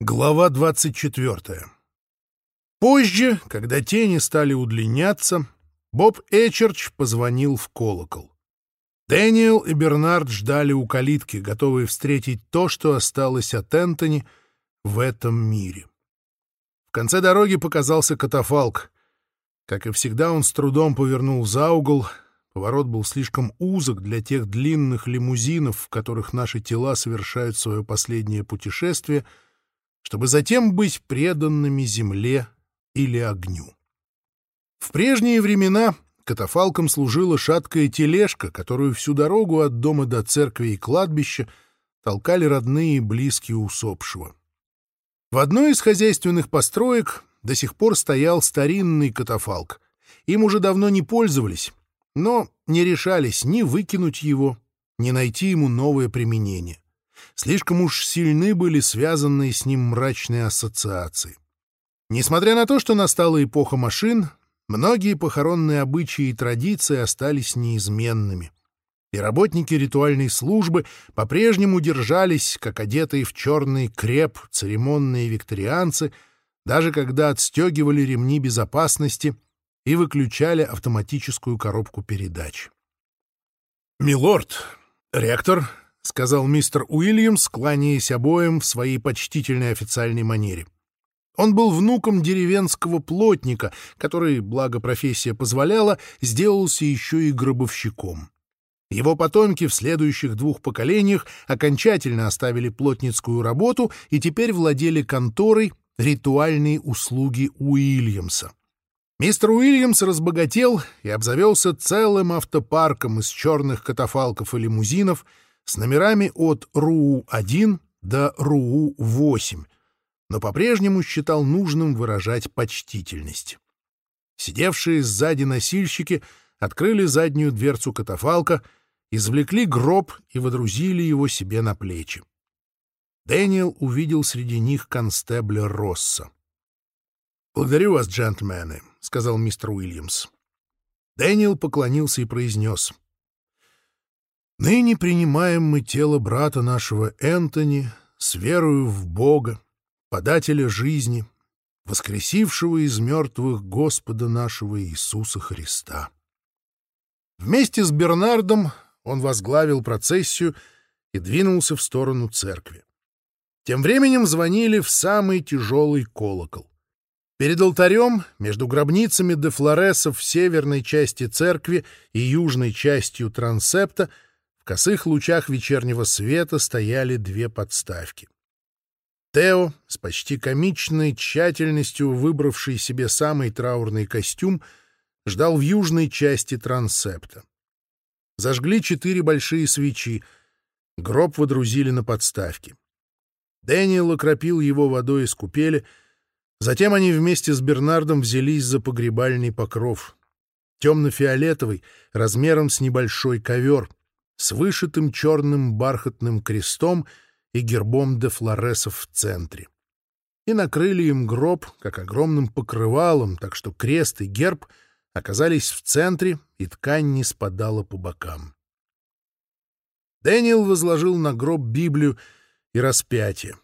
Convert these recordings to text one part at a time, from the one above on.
Глава 24. Позже, когда тени стали удлиняться, Боб Эчерч позвонил в колокол. Дэниел и Бернард ждали у калитки, готовые встретить то, что осталось от Энтони в этом мире. В конце дороги показался катафалк. Как и всегда, он с трудом повернул за угол. Поворот был слишком узок для тех длинных лимузинов, в которых наши тела совершают свое последнее путешествие — чтобы затем быть преданными земле или огню. В прежние времена катафалком служила шаткая тележка, которую всю дорогу от дома до церкви и кладбища толкали родные и близкие усопшего. В одной из хозяйственных построек до сих пор стоял старинный катафалк. Им уже давно не пользовались, но не решались ни выкинуть его, ни найти ему новое применение. Слишком уж сильны были связанные с ним мрачные ассоциации. Несмотря на то, что настала эпоха машин, многие похоронные обычаи и традиции остались неизменными. И работники ритуальной службы по-прежнему держались, как одетые в черный креп церемонные викторианцы, даже когда отстегивали ремни безопасности и выключали автоматическую коробку передач. «Милорд, ректор», сказал мистер Уильямс, кланяясь обоим в своей почтительной официальной манере. Он был внуком деревенского плотника, который, благо профессия позволяла, сделался еще и гробовщиком. Его потомки в следующих двух поколениях окончательно оставили плотницкую работу и теперь владели конторой ритуальные услуги Уильямса. Мистер Уильямс разбогател и обзавелся целым автопарком из черных катафалков и лимузинов — с номерами от РУ-1 до РУ-8, но по-прежнему считал нужным выражать почтительность. Сидевшие сзади носильщики открыли заднюю дверцу катафалка, извлекли гроб и водрузили его себе на плечи. Дэниел увидел среди них констебля Росса. «Благодарю вас, джентльмены», — сказал мистер Уильямс. Дэниел поклонился и произнес — Ныне принимаем мы тело брата нашего Энтони с верою в Бога, подателя жизни, воскресившего из мертвых Господа нашего Иисуса Христа. Вместе с Бернардом он возглавил процессию и двинулся в сторону церкви. Тем временем звонили в самый тяжелый колокол. Перед алтарем, между гробницами де Флоресов в северной части церкви и южной частью трансепта — косых лучах вечернего света стояли две подставки. Тео, с почти комичной тщательностью выбравший себе самый траурный костюм, ждал в южной части трансепта. Зажгли четыре большие свечи, гроб водрузили на подставки. Дэниел окропил его водой из купели, затем они вместе с Бернардом взялись за погребальный покров. Темно-фиолетовый, размером с небольшой ковер, с вышитым черным бархатным крестом и гербом де Флоресов в центре. И накрыли им гроб, как огромным покрывалом, так что крест и герб оказались в центре, и ткань не спадала по бокам. Дэниел возложил на гроб Библию и распятие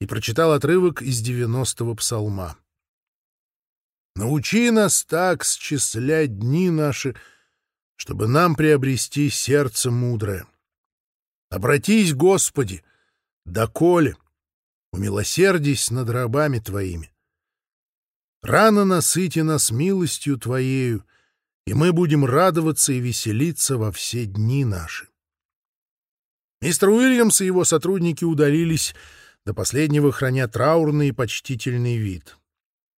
и прочитал отрывок из девяностого псалма. «Научи нас так счислять дни наши, — чтобы нам приобрести сердце мудрое. Обратись, Господи, доколе, умилосердись над рабами Твоими. Рано насыти нас милостью Твоею, и мы будем радоваться и веселиться во все дни наши. Мистер Уильямс и его сотрудники удалились, до последнего храня траурный и почтительный вид.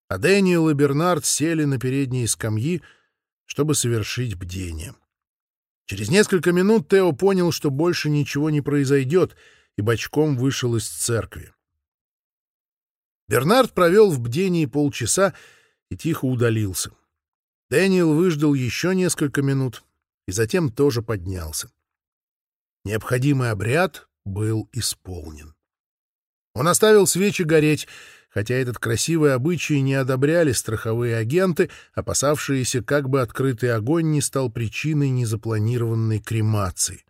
А Дэниел и Бернард сели на передние скамьи, чтобы совершить бдение. Через несколько минут Тео понял, что больше ничего не произойдет, и бочком вышел из церкви. Бернард провел в бдении полчаса и тихо удалился. Дэниел выждал еще несколько минут и затем тоже поднялся. Необходимый обряд был исполнен. Он оставил свечи гореть, хотя этот красивый обычай не одобряли страховые агенты, опасавшиеся, как бы открытый огонь не стал причиной незапланированной кремации.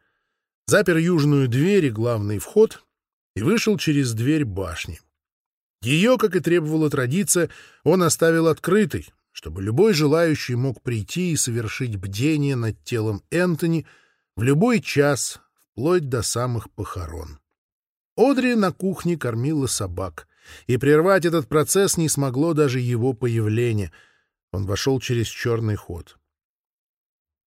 Запер южную дверь и главный вход и вышел через дверь башни. Ее, как и требовала традиция, он оставил открытой, чтобы любой желающий мог прийти и совершить бдение над телом Энтони в любой час, вплоть до самых похорон. Одри на кухне кормила собак — и прервать этот процесс не смогло даже его появление. Он вошел через черный ход.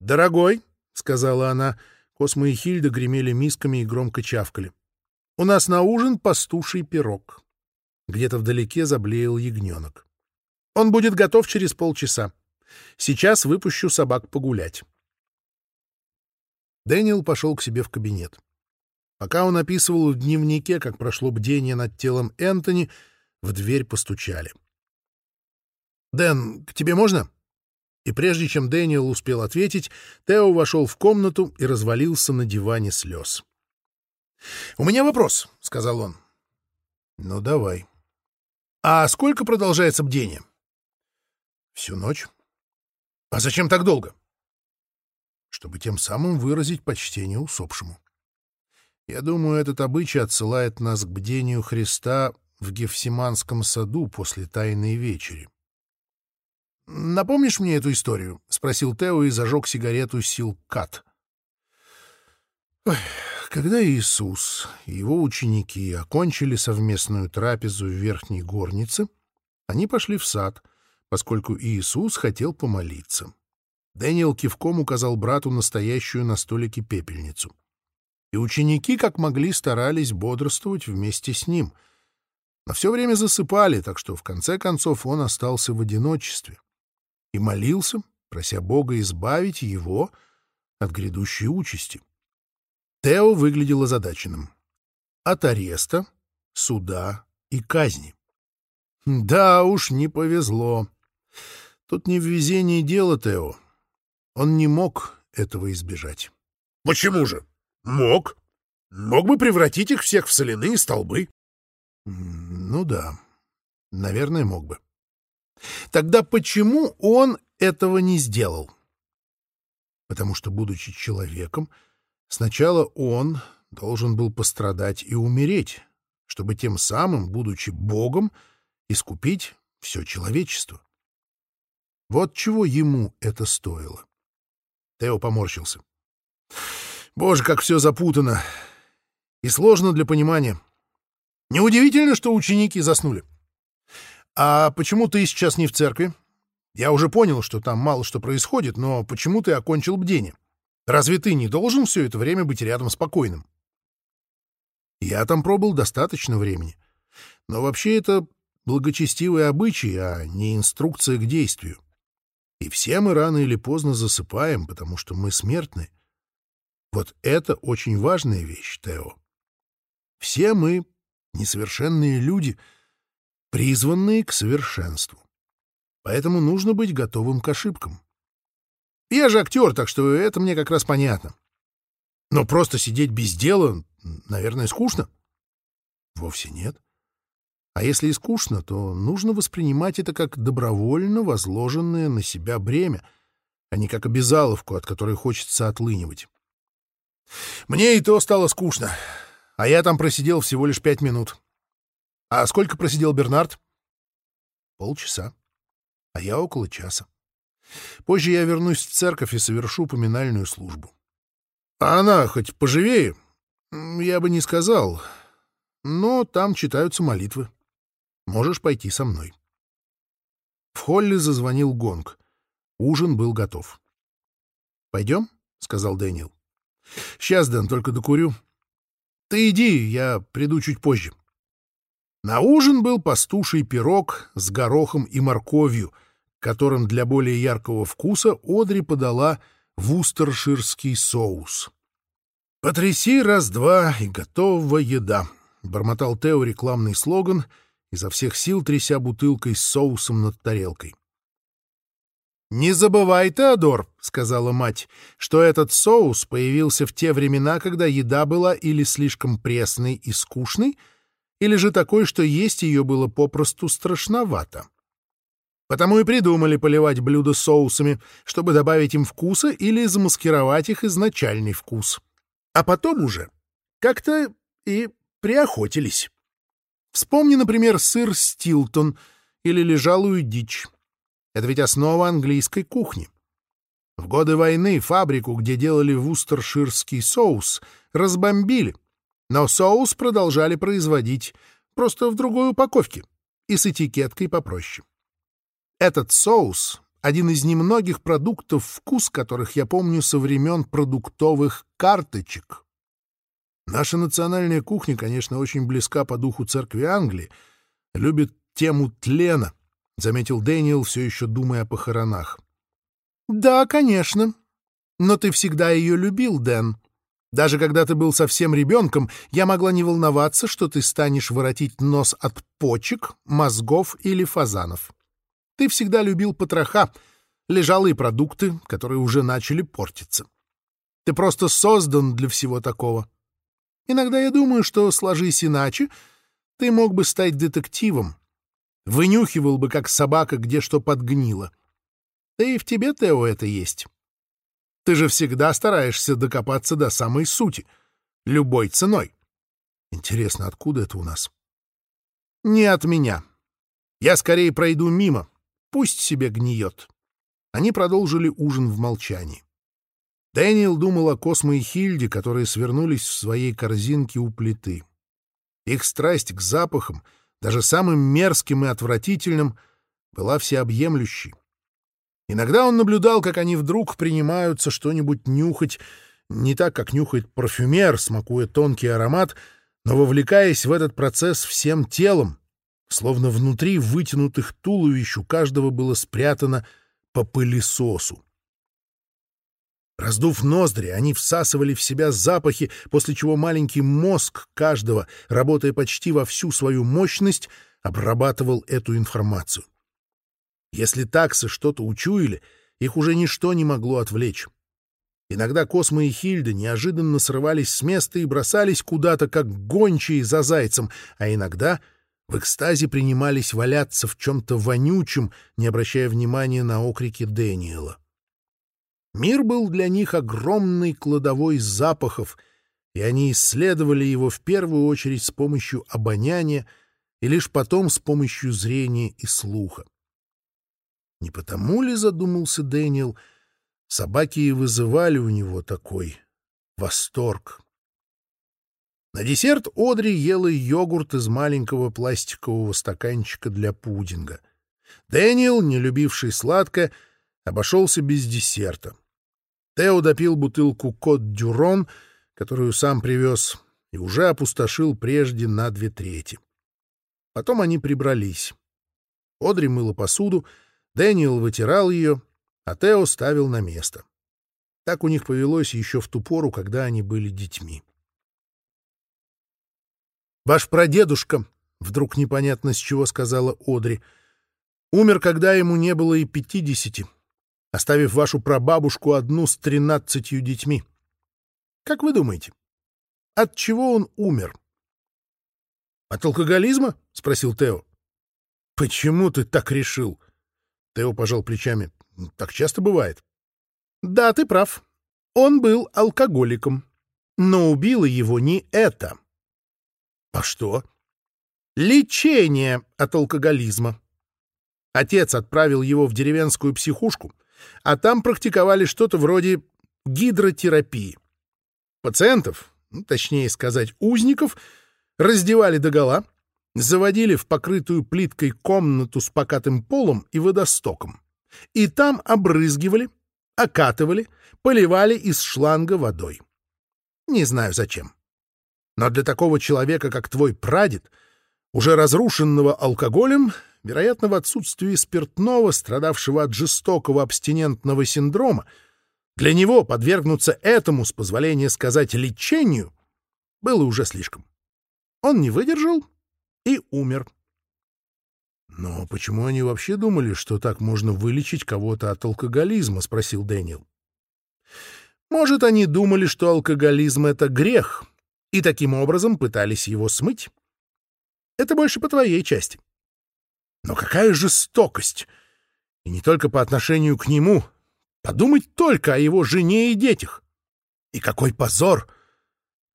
«Дорогой», — сказала она, — Космо и Хильда гремели мисками и громко чавкали. «У нас на ужин пастуший пирог». Где-то вдалеке заблеял ягненок. «Он будет готов через полчаса. Сейчас выпущу собак погулять». Дэниел пошел к себе в кабинет. Пока он описывал в дневнике, как прошло бдение над телом Энтони, в дверь постучали. «Дэн, к тебе можно?» И прежде чем Дэниел успел ответить, Тео вошел в комнату и развалился на диване слез. «У меня вопрос», — сказал он. «Ну, давай». «А сколько продолжается бдение?» «Всю ночь». «А зачем так долго?» «Чтобы тем самым выразить почтение усопшему». Я думаю, этот обычай отсылает нас к бдению Христа в Гефсиманском саду после Тайной вечери. «Напомнишь мне эту историю?» — спросил Тео и зажег сигарету Силкат. когда Иисус и его ученики окончили совместную трапезу в Верхней Горнице, они пошли в сад, поскольку Иисус хотел помолиться. Дэниел кивком указал брату настоящую на столике пепельницу — и ученики, как могли, старались бодрствовать вместе с ним. Но все время засыпали, так что в конце концов он остался в одиночестве и молился, прося Бога избавить его от грядущей участи. Тео выглядел озадаченным. От ареста, суда и казни. Да уж, не повезло. Тут не в везении дело, Тео. Он не мог этого избежать. — Почему же? Мог. Мог бы превратить их всех в соляные столбы. Ну да, наверное, мог бы. Тогда почему он этого не сделал? Потому что, будучи человеком, сначала он должен был пострадать и умереть, чтобы тем самым, будучи Богом, искупить все человечество. Вот чего ему это стоило. Тео поморщился. Боже, как все запутано и сложно для понимания. Неудивительно, что ученики заснули. А почему ты сейчас не в церкви? Я уже понял, что там мало что происходит, но почему ты окончил бдение? Разве ты не должен все это время быть рядом спокойным? Я там пробыл достаточно времени. Но вообще это благочестивые обычаи, а не инструкция к действию. И все мы рано или поздно засыпаем, потому что мы смертны. Вот это очень важная вещь, Тео. Все мы несовершенные люди, призванные к совершенству. Поэтому нужно быть готовым к ошибкам. Я же актер, так что это мне как раз понятно. Но просто сидеть без дела, наверное, скучно. Вовсе нет. А если и скучно, то нужно воспринимать это как добровольно возложенное на себя бремя, а не как обязаловку, от которой хочется отлынивать. Мне и то стало скучно, а я там просидел всего лишь пять минут. А сколько просидел Бернард? Полчаса. А я около часа. Позже я вернусь в церковь и совершу поминальную службу. А она хоть поживее? Я бы не сказал. Но там читаются молитвы. Можешь пойти со мной. В холле зазвонил гонг. Ужин был готов. «Пойдем?» — сказал Дэниел. Сейчас, Дэн, только докурю. Ты иди, я приду чуть позже. На ужин был пастуший пирог с горохом и морковью, которым для более яркого вкуса Одри подала вустерширский соус. «Потряси раз-два, и готова еда», — бормотал Тео рекламный слоган, изо всех сил тряся бутылкой с соусом над тарелкой. «Не забывай, Теодор», — сказала мать, — «что этот соус появился в те времена, когда еда была или слишком пресной и скучной, или же такой, что есть ее было попросту страшновато. Потому и придумали поливать блюда соусами, чтобы добавить им вкуса или замаскировать их изначальный вкус. А потом уже как-то и приохотились. Вспомни, например, сыр Стилтон или лежалую дичь. Это ведь основа английской кухни. В годы войны фабрику, где делали вустерширский соус, разбомбили, но соус продолжали производить, просто в другой упаковке и с этикеткой попроще. Этот соус — один из немногих продуктов, вкус которых я помню со времен продуктовых карточек. Наша национальная кухня, конечно, очень близка по духу церкви Англии, любит тему тлена — Заметил Дэниел, все еще думая о похоронах. «Да, конечно. Но ты всегда ее любил, Дэн. Даже когда ты был совсем ребенком, я могла не волноваться, что ты станешь воротить нос от почек, мозгов или фазанов. Ты всегда любил потроха, лежалые продукты, которые уже начали портиться. Ты просто создан для всего такого. Иногда я думаю, что, сложись иначе, ты мог бы стать детективом, Вынюхивал бы, как собака, где что подгнило. Да и в тебе, Тео, это есть. Ты же всегда стараешься докопаться до самой сути. Любой ценой. Интересно, откуда это у нас? Не от меня. Я скорее пройду мимо. Пусть себе гниет. Они продолжили ужин в молчании. Дэниел думал о Космо и Хильде, которые свернулись в своей корзинке у плиты. Их страсть к запахам — даже самым мерзким и отвратительным была всеобъемлющей. Иногда он наблюдал, как они вдруг принимаются что-нибудь нюхать, не так, как нюхает парфюмер, смакуя тонкий аромат, но вовлекаясь в этот процесс всем телом, словно внутри вытянутых туловищ у каждого было спрятано по пылесосу. Раздув ноздри, они всасывали в себя запахи, после чего маленький мозг каждого, работая почти во всю свою мощность, обрабатывал эту информацию. Если таксы что-то учуяли, их уже ничто не могло отвлечь. Иногда Космо и Хильда неожиданно срывались с места и бросались куда-то, как гончие за зайцем, а иногда в экстазе принимались валяться в чем-то вонючем, не обращая внимания на окрики Дэниела. Мир был для них огромной кладовой запахов, и они исследовали его в первую очередь с помощью обоняния и лишь потом с помощью зрения и слуха. Не потому ли, задумался Дэниел, собаки и вызывали у него такой восторг? На десерт Одри ела йогурт из маленького пластикового стаканчика для пудинга. Дэниел, не любивший сладко, обошелся без десерта. Тео допил бутылку «Кот Дюрон», которую сам привез, и уже опустошил прежде на две трети. Потом они прибрались. Одри мыла посуду, Дэниел вытирал ее, а Тео ставил на место. Так у них повелось еще в ту пору, когда они были детьми. «Ваш прадедушка», — вдруг непонятно с чего сказала Одри, — «умер, когда ему не было и пятидесяти» оставив вашу прабабушку одну с тринадцатью детьми. Как вы думаете, от чего он умер? — От алкоголизма? — спросил Тео. — Почему ты так решил? Тео пожал плечами. — Так часто бывает. — Да, ты прав. Он был алкоголиком. Но убило его не это. — А что? — Лечение от алкоголизма. Отец отправил его в деревенскую психушку, а там практиковали что-то вроде гидротерапии. Пациентов, ну, точнее сказать, узников, раздевали догола, заводили в покрытую плиткой комнату с покатым полом и водостоком. И там обрызгивали, окатывали, поливали из шланга водой. Не знаю зачем. Но для такого человека, как твой прадед, уже разрушенного алкоголем, вероятно, в отсутствии спиртного, страдавшего от жестокого абстинентного синдрома, для него подвергнуться этому, с позволения сказать, лечению, было уже слишком. Он не выдержал и умер. «Но почему они вообще думали, что так можно вылечить кого-то от алкоголизма?» — спросил Дэниел. «Может, они думали, что алкоголизм — это грех, и таким образом пытались его смыть? Это больше по твоей части. Но какая жестокость! И не только по отношению к нему. Подумать только о его жене и детях. И какой позор!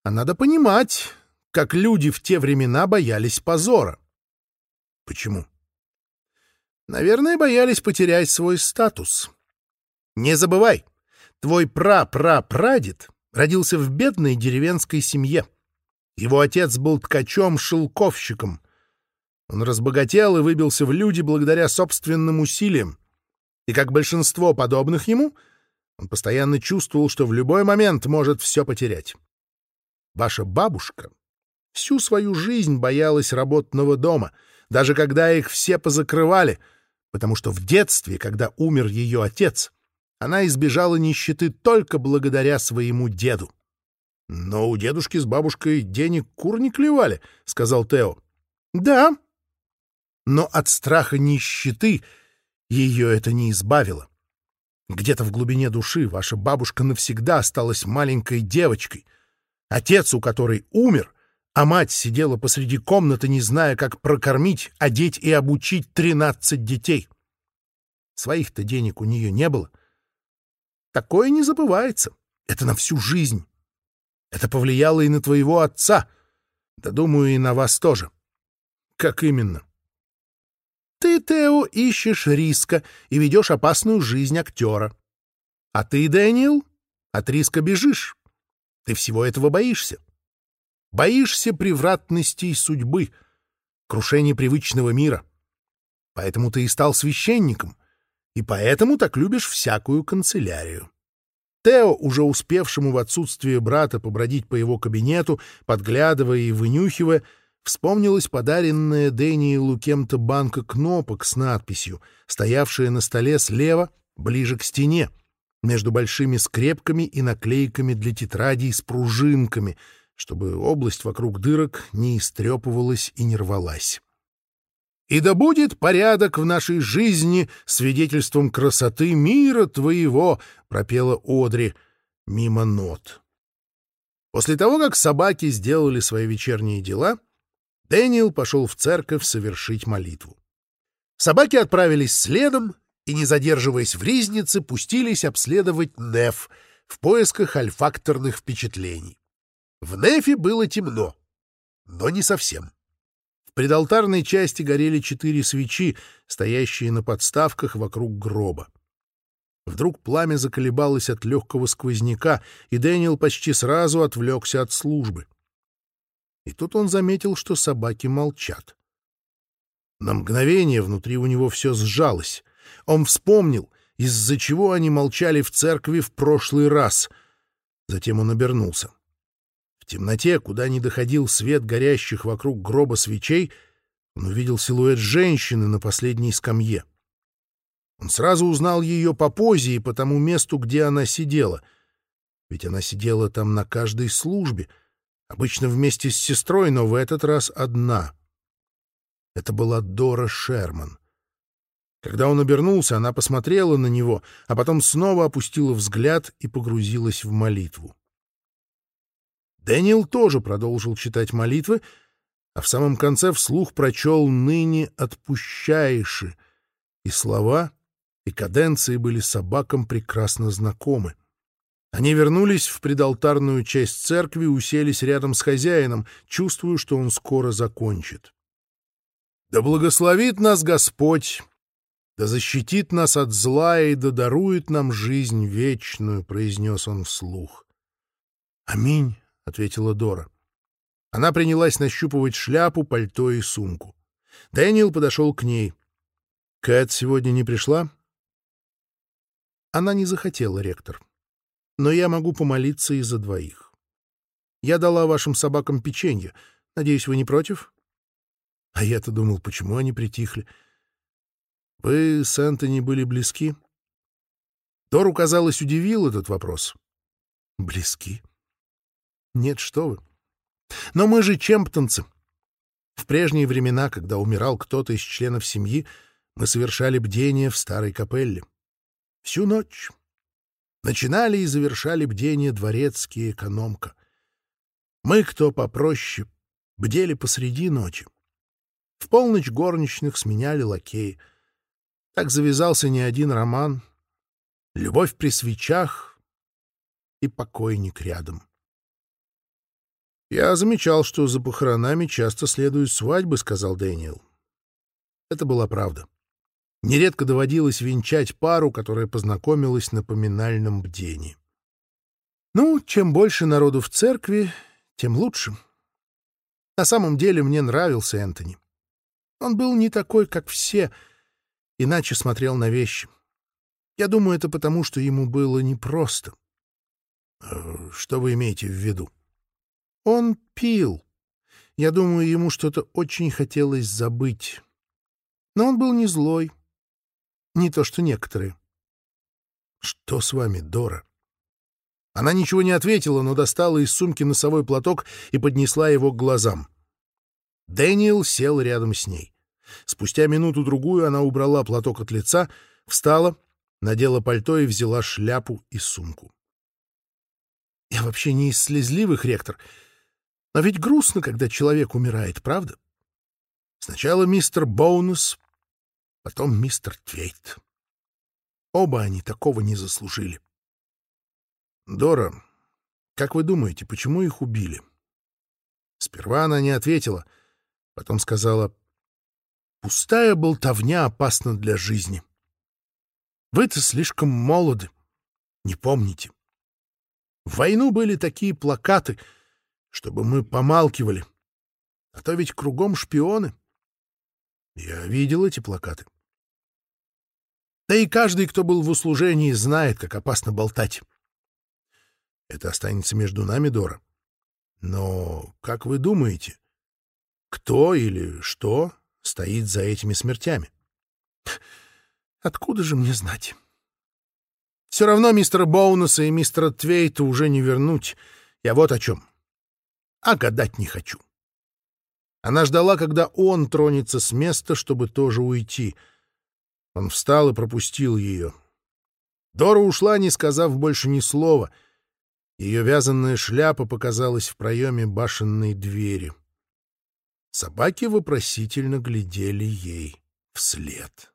А надо понимать, как люди в те времена боялись позора. Почему? Наверное, боялись потерять свой статус. Не забывай, твой пра-пра-прадед родился в бедной деревенской семье. Его отец был ткачом-шелковщиком. Он разбогател и выбился в люди благодаря собственным усилиям. И как большинство подобных ему, он постоянно чувствовал, что в любой момент может все потерять. Ваша бабушка всю свою жизнь боялась работного дома, даже когда их все позакрывали, потому что в детстве, когда умер ее отец, она избежала нищеты только благодаря своему деду. «Но у дедушки с бабушкой денег кур не клевали», — сказал Тео. «Да, но от страха нищеты ее это не избавило. Где-то в глубине души ваша бабушка навсегда осталась маленькой девочкой. Отец, у которой умер, а мать сидела посреди комнаты, не зная, как прокормить, одеть и обучить тринадцать детей. Своих-то денег у нее не было. Такое не забывается. Это на всю жизнь. Это повлияло и на твоего отца. Да, думаю, и на вас тоже. Как именно? — «Ты, Тео ищешь риска и ведешь опасную жизнь актера. А ты, Дэниел, от риска бежишь. Ты всего этого боишься. Боишься превратностей судьбы, крушения привычного мира. Поэтому ты и стал священником, и поэтому так любишь всякую канцелярию». Тео, уже успевшему в отсутствие брата побродить по его кабинету, подглядывая и вынюхивая, Вспомнилось подаренное Дэниелу кем-то банка кнопок с надписью, стоявшая на столе слева, ближе к стене, между большими скрепками и наклейками для тетрадей с пружинками, чтобы область вокруг дырок не истрепывалась и не рвалась. «И да будет порядок в нашей жизни свидетельством красоты мира твоего!» — пропела Одри мимо нот. После того, как собаки сделали свои вечерние дела — Дэниел пошел в церковь совершить молитву. Собаки отправились следом и, не задерживаясь в ризнице, пустились обследовать Неф в поисках альфакторных впечатлений. В Нефе было темно, но не совсем. В предалтарной части горели четыре свечи, стоящие на подставках вокруг гроба. Вдруг пламя заколебалось от легкого сквозняка, и Дэниел почти сразу отвлекся от службы — и тут он заметил, что собаки молчат. На мгновение внутри у него все сжалось. Он вспомнил, из-за чего они молчали в церкви в прошлый раз. Затем он обернулся. В темноте, куда не доходил свет горящих вокруг гроба свечей, он увидел силуэт женщины на последней скамье. Он сразу узнал ее по позе и по тому месту, где она сидела. Ведь она сидела там на каждой службе — обычно вместе с сестрой, но в этот раз одна. Это была Дора Шерман. Когда он обернулся, она посмотрела на него, а потом снова опустила взгляд и погрузилась в молитву. Дэниел тоже продолжил читать молитвы, а в самом конце вслух прочел «ныне отпущаеши», и слова и каденции были собакам прекрасно знакомы. Они вернулись в предалтарную часть церкви, уселись рядом с хозяином, чувствуя, что он скоро закончит. «Да благословит нас Господь! Да защитит нас от зла и да дарует нам жизнь вечную!» — произнес он вслух. «Аминь!» — ответила Дора. Она принялась нащупывать шляпу, пальто и сумку. Дэниел подошел к ней. «Кэт сегодня не пришла?» Она не захотела, ректор. Но я могу помолиться и за двоих. Я дала вашим собакам печенье. Надеюсь, вы не против? А я-то думал, почему они притихли. Вы с Энтони были близки? Дору, казалось, удивил этот вопрос. Близки? Нет, что вы. Но мы же чемптонцы. В прежние времена, когда умирал кто-то из членов семьи, мы начинали и завершали бдение дворецкие экономка. Мы, кто попроще, бдели посреди ночи. В полночь горничных сменяли лакеи. Так завязался не один роман. Любовь при свечах и покойник рядом. «Я замечал, что за похоронами часто следуют свадьбы», — сказал Дэниел. Это была правда нередко доводилось венчать пару, которая познакомилась на поминальном бдении. Ну, чем больше народу в церкви, тем лучше. На самом деле мне нравился Энтони. Он был не такой, как все, иначе смотрел на вещи. Я думаю, это потому, что ему было непросто. Э, что вы имеете в виду? Он пил. Я думаю, ему что-то очень хотелось забыть. Но он был не злой, не то что некоторые. Что с вами, Дора? Она ничего не ответила, но достала из сумки носовой платок и поднесла его к глазам. Дэниел сел рядом с ней. Спустя минуту-другую она убрала платок от лица, встала, надела пальто и взяла шляпу и сумку. «Я вообще не из слезливых, ректор. Но ведь грустно, когда человек умирает, правда?» Сначала мистер Боунус потом мистер Твейт. Оба они такого не заслужили. «Дора, как вы думаете, почему их убили?» Сперва она не ответила, потом сказала, «Пустая болтовня опасна для жизни. Вы-то слишком молоды, не помните. В войну были такие плакаты, чтобы мы помалкивали, а то ведь кругом шпионы. Я видел эти плакаты. Да и каждый, кто был в услужении, знает, как опасно болтать. Это останется между нами, Дора. Но как вы думаете, кто или что стоит за этими смертями? Откуда же мне знать? Все равно мистера Боунаса и мистера Твейта уже не вернуть. Я вот о чем. А гадать не хочу. Она ждала, когда он тронется с места, чтобы тоже уйти — он встал и пропустил ее. Дора ушла, не сказав больше ни слова. Ее вязаная шляпа показалась в проеме башенной двери. Собаки вопросительно глядели ей вслед.